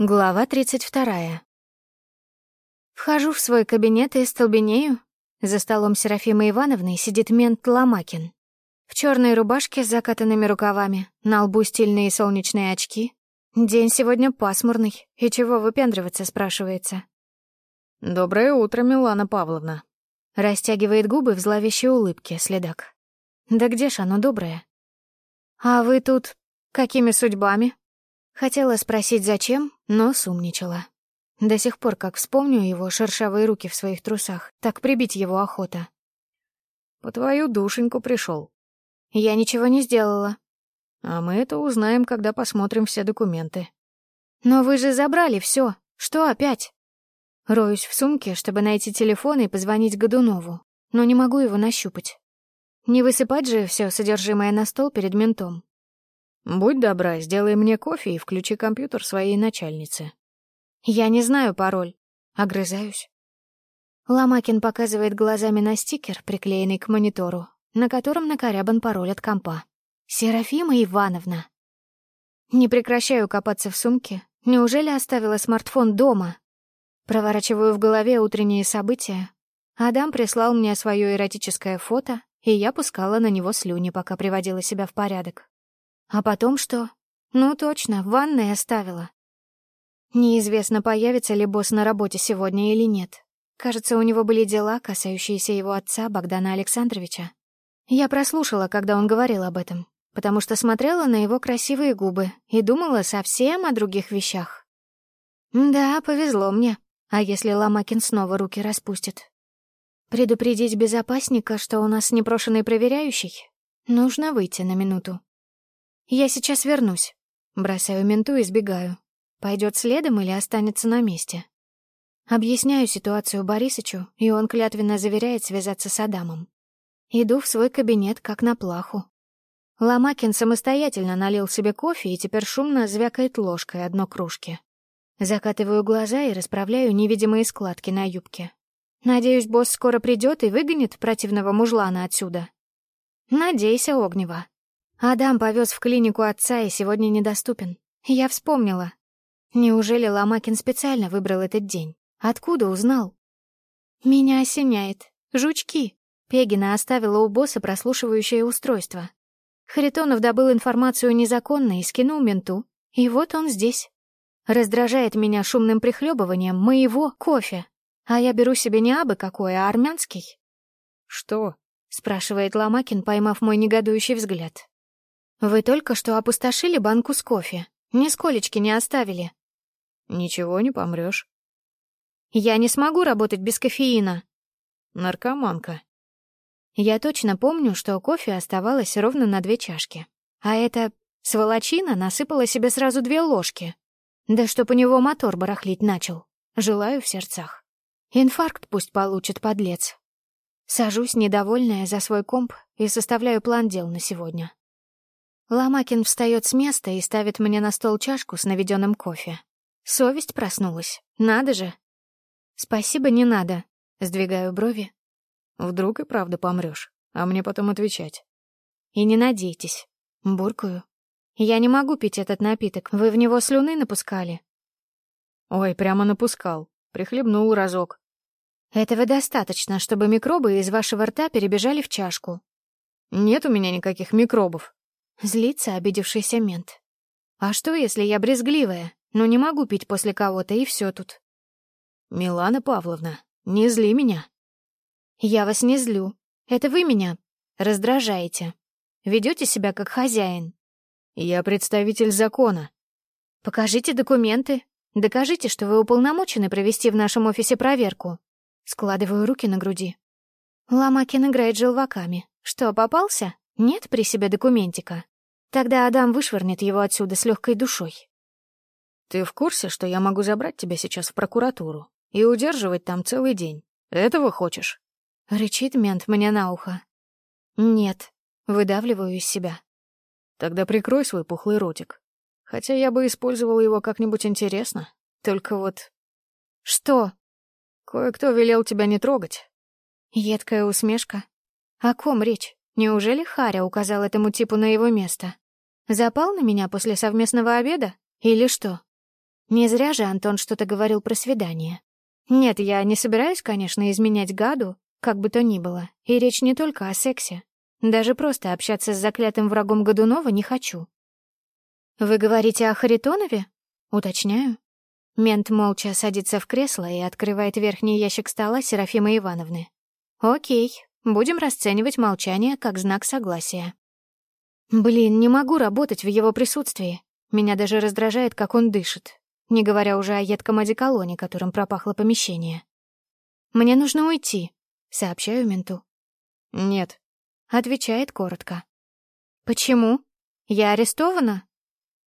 Глава 32. Вхожу в свой кабинет и столбенею. За столом Серафимы Ивановны сидит мент Ломакин. В черной рубашке с закатанными рукавами, на лбу стильные солнечные очки. День сегодня пасмурный, и чего выпендриваться, спрашивается. «Доброе утро, Милана Павловна», — растягивает губы в зловещей улыбке следак. «Да где ж оно доброе?» «А вы тут какими судьбами?» Хотела спросить, зачем, но сумничала. До сих пор, как вспомню его шершавые руки в своих трусах, так прибить его охота. «По твою душеньку пришел. «Я ничего не сделала». «А мы это узнаем, когда посмотрим все документы». «Но вы же забрали все. Что опять?» Роюсь в сумке, чтобы найти телефон и позвонить Годунову, но не могу его нащупать. Не высыпать же все содержимое на стол перед ментом. «Будь добра, сделай мне кофе и включи компьютер своей начальницы». «Я не знаю пароль». Огрызаюсь. Ломакин показывает глазами на стикер, приклеенный к монитору, на котором накорябан пароль от компа. «Серафима Ивановна». Не прекращаю копаться в сумке. Неужели оставила смартфон дома? Проворачиваю в голове утренние события. Адам прислал мне свое эротическое фото, и я пускала на него слюни, пока приводила себя в порядок. А потом что? Ну точно, в ванной оставила. Неизвестно, появится ли босс на работе сегодня или нет. Кажется, у него были дела, касающиеся его отца Богдана Александровича. Я прослушала, когда он говорил об этом, потому что смотрела на его красивые губы и думала совсем о других вещах. Да, повезло мне. А если Ломакин снова руки распустит? Предупредить безопасника, что у нас непрошенный проверяющий? Нужно выйти на минуту. «Я сейчас вернусь». Бросаю менту и сбегаю. Пойдет следом или останется на месте. Объясняю ситуацию Борисычу, и он клятвенно заверяет связаться с Адамом. Иду в свой кабинет, как на плаху. Ломакин самостоятельно налил себе кофе и теперь шумно звякает ложкой одно кружки. Закатываю глаза и расправляю невидимые складки на юбке. Надеюсь, босс скоро придет и выгонит противного мужлана отсюда. Надейся, Огнева. Адам повез в клинику отца и сегодня недоступен. Я вспомнила. Неужели Ломакин специально выбрал этот день? Откуда узнал? Меня осеняет. Жучки. Пегина оставила у босса прослушивающее устройство. Харитонов добыл информацию незаконно и скинул менту. И вот он здесь. Раздражает меня шумным прихлебыванием моего кофе. А я беру себе не абы какой, а армянский. «Что?» — спрашивает Ломакин, поймав мой негодующий взгляд. «Вы только что опустошили банку с кофе. Нисколечки не оставили». «Ничего не помрёшь». «Я не смогу работать без кофеина». «Наркоманка». Я точно помню, что кофе оставалось ровно на две чашки. А эта сволочина насыпала себе сразу две ложки. Да чтоб у него мотор барахлить начал. Желаю в сердцах. Инфаркт пусть получит, подлец. Сажусь, недовольная, за свой комп и составляю план дел на сегодня. Ломакин встает с места и ставит мне на стол чашку с наведенным кофе. Совесть проснулась. Надо же. Спасибо, не надо. Сдвигаю брови. Вдруг и правда помрешь, а мне потом отвечать. И не надейтесь. Буркаю. Я не могу пить этот напиток. Вы в него слюны напускали? Ой, прямо напускал. Прихлебнул разок. Этого достаточно, чтобы микробы из вашего рта перебежали в чашку. Нет у меня никаких микробов. Злится обидевшийся мент. А что, если я брезгливая, но не могу пить после кого-то, и все тут? Милана Павловна, не зли меня. Я вас не злю. Это вы меня раздражаете. Ведете себя как хозяин. Я представитель закона. Покажите документы. Докажите, что вы уполномочены провести в нашем офисе проверку. Складываю руки на груди. Ломакин играет желваками. Что, попался? Нет при себе документика? Тогда Адам вышвырнет его отсюда с легкой душой. Ты в курсе, что я могу забрать тебя сейчас в прокуратуру и удерживать там целый день? Этого хочешь? Рычит мент мне на ухо. Нет, выдавливаю из себя. Тогда прикрой свой пухлый ротик. Хотя я бы использовал его как-нибудь интересно. Только вот... Что? Кое-кто велел тебя не трогать. Едкая усмешка. О ком речь? Неужели Харя указал этому типу на его место? Запал на меня после совместного обеда? Или что? Не зря же Антон что-то говорил про свидание. Нет, я не собираюсь, конечно, изменять гаду, как бы то ни было, и речь не только о сексе. Даже просто общаться с заклятым врагом Годунова не хочу. «Вы говорите о Харитонове?» Уточняю. Мент молча садится в кресло и открывает верхний ящик стола Серафимы Ивановны. «Окей, будем расценивать молчание как знак согласия». Блин, не могу работать в его присутствии. Меня даже раздражает, как он дышит, не говоря уже о едком одеколоне, которым пропахло помещение. «Мне нужно уйти», — сообщаю менту. «Нет», — отвечает коротко. «Почему? Я арестована?»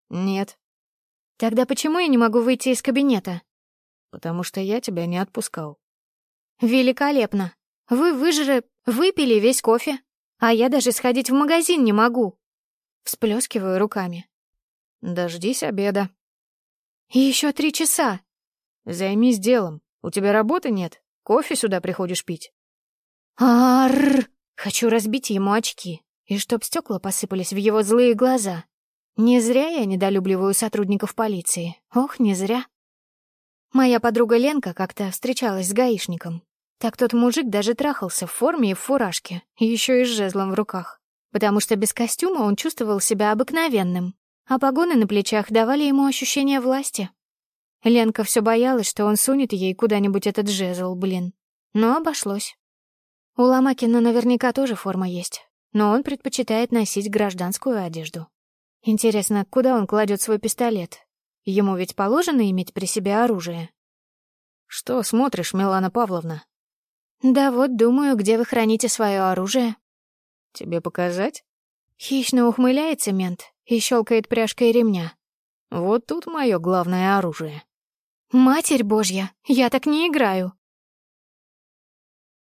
«Нет». «Тогда почему я не могу выйти из кабинета?» «Потому что я тебя не отпускал». «Великолепно. Вы выжры... выпили весь кофе, а я даже сходить в магазин не могу». Всплескиваю руками. «Дождись обеда». «И еще три часа». «Займись делом. У тебя работы нет. Кофе сюда приходишь пить». Арр! Хочу разбить ему очки, и чтоб стекла посыпались в его злые глаза. Не зря я недолюбливаю сотрудников полиции. Ох, не зря. Моя подруга Ленка как-то встречалась с гаишником. Так тот мужик даже трахался в форме и в фуражке, еще и с жезлом в руках. Потому что без костюма он чувствовал себя обыкновенным, а погоны на плечах давали ему ощущение власти. Ленка все боялась, что он сунет ей куда-нибудь этот жезл, блин. Но обошлось. У Ломакина наверняка тоже форма есть, но он предпочитает носить гражданскую одежду. Интересно, куда он кладет свой пистолет? Ему ведь положено иметь при себе оружие. Что смотришь, Милана Павловна? Да вот, думаю, где вы храните свое оружие. Тебе показать? Хищно ухмыляется мент и щелкает пряжкой ремня. Вот тут мое главное оружие. Матерь Божья, я так не играю.